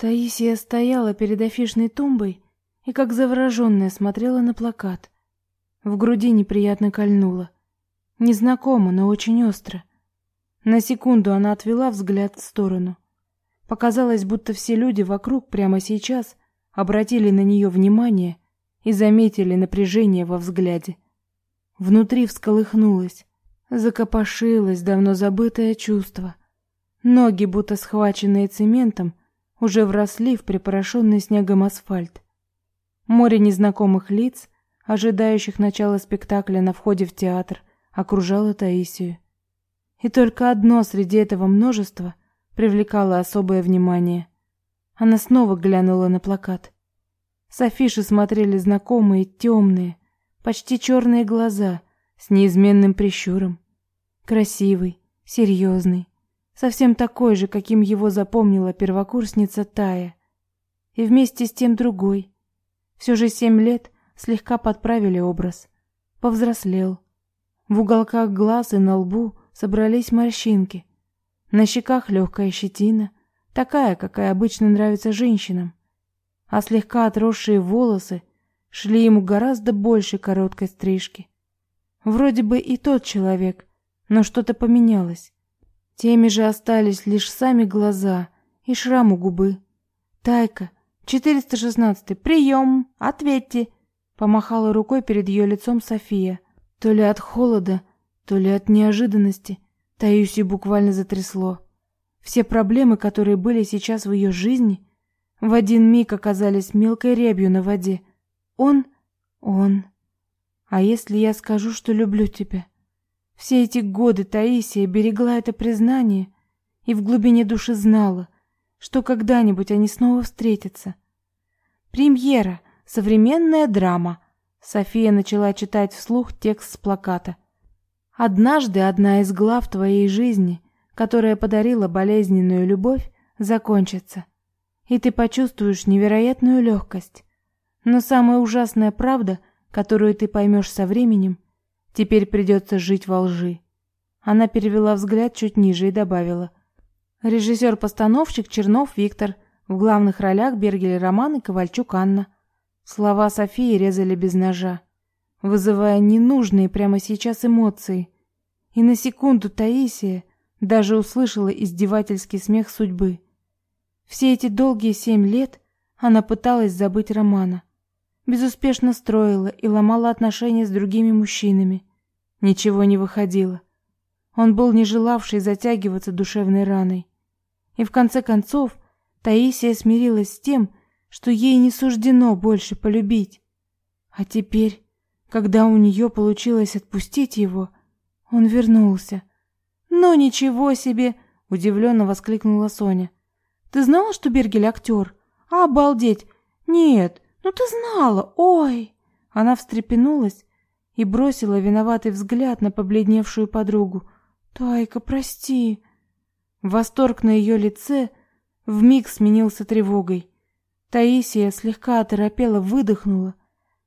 Таисия стояла перед афишной тумбой и как завороженная смотрела на плакат. В груди неприятно кольнуло. Незнакомо, но очень остро. На секунду она отвела взгляд в сторону. Показалось, будто все люди вокруг прямо сейчас обратили на нее внимание и заметили напряжение во взгляде. Внутри всколыхнулось, закопошилось давно забытое чувство. Ноги, будто схваченные цементом, уже вросли в припорошенный снегом асфальт. Море незнакомых лиц, ожидающих начала спектакля на входе в театр, окружало Таисию. И только одно среди этого множества привлекало особое внимание. Она снова глянула на плакат. С афиши смотрели знакомые темные, почти черные глаза с неизменным прищуром. Красивый, серьезный, совсем такой же, каким его запомнила первокурсница Тая. И вместе с тем другой. Все же семь лет слегка подправили образ. Повзрослел. В уголках глаз и на лбу собрались морщинки. На щеках легкая щетина, такая, какая обычно нравится женщинам а слегка отросшие волосы шли ему гораздо больше короткой стрижки. Вроде бы и тот человек, но что-то поменялось. Теми же остались лишь сами глаза и шрам у губы. Тайка, 416, прием, ответьте, помахала рукой перед ее лицом София. То ли от холода, то ли от неожиданности Таисию буквально затрясло. Все проблемы, которые были сейчас в ее жизни, в один миг оказались мелкой рябью на воде. Он, он. А если я скажу, что люблю тебя? Все эти годы Таисия берегла это признание и в глубине души знала, что когда-нибудь они снова встретятся. Премьера, современная драма. София начала читать вслух текст с плаката. Однажды одна из глав твоей жизни, которая подарила болезненную любовь, закончится и ты почувствуешь невероятную легкость. Но самая ужасная правда, которую ты поймешь со временем, теперь придется жить во лжи. Она перевела взгляд чуть ниже и добавила: Режиссер-постановщик Чернов Виктор, в главных ролях Бергель Роман и Ковальчук Анна. Слова Софии резали без ножа, вызывая ненужные прямо сейчас эмоции. И на секунду Таисия даже услышала издевательский смех судьбы. Все эти долгие семь лет она пыталась забыть Романа. Безуспешно строила и ломала отношения с другими мужчинами. Ничего не выходило. Он был не желавший затягиваться душевной раной. И в конце концов Таисия смирилась с тем, что ей не суждено больше полюбить. А теперь, когда у нее получилось отпустить его, он вернулся. «Ну ничего себе!» — удивленно воскликнула Соня. Ты знала, что Бергель актер? Обалдеть! Нет, ну ты знала, ой!» Она встрепенулась и бросила виноватый взгляд на побледневшую подругу. «Тайка, прости!» Восторг на ее лице вмиг сменился тревогой. Таисия слегка оторопела, выдохнула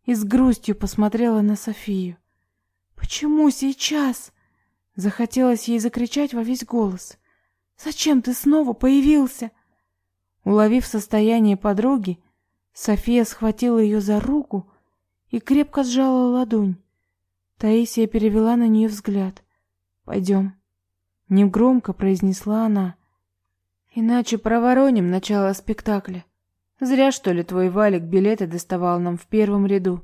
и с грустью посмотрела на Софию. «Почему сейчас?» Захотелось ей закричать во весь голос. «Зачем ты снова появился?» Уловив состояние подруги, София схватила ее за руку и крепко сжала ладонь. Таисия перевела на нее взгляд. «Пойдем», — негромко произнесла она. «Иначе провороним начало спектакля. Зря, что ли, твой Валик билеты доставал нам в первом ряду».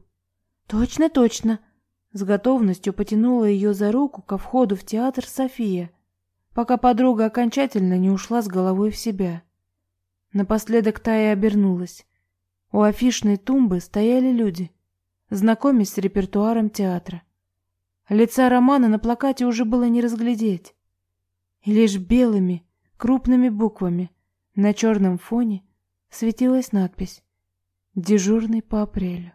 «Точно, точно», — с готовностью потянула ее за руку ко входу в театр София, пока подруга окончательно не ушла с головой в себя. Напоследок Тая обернулась. У афишной тумбы стояли люди, знакомясь с репертуаром театра. Лица Романа на плакате уже было не разглядеть. И лишь белыми, крупными буквами на черном фоне светилась надпись «Дежурный по апрелю».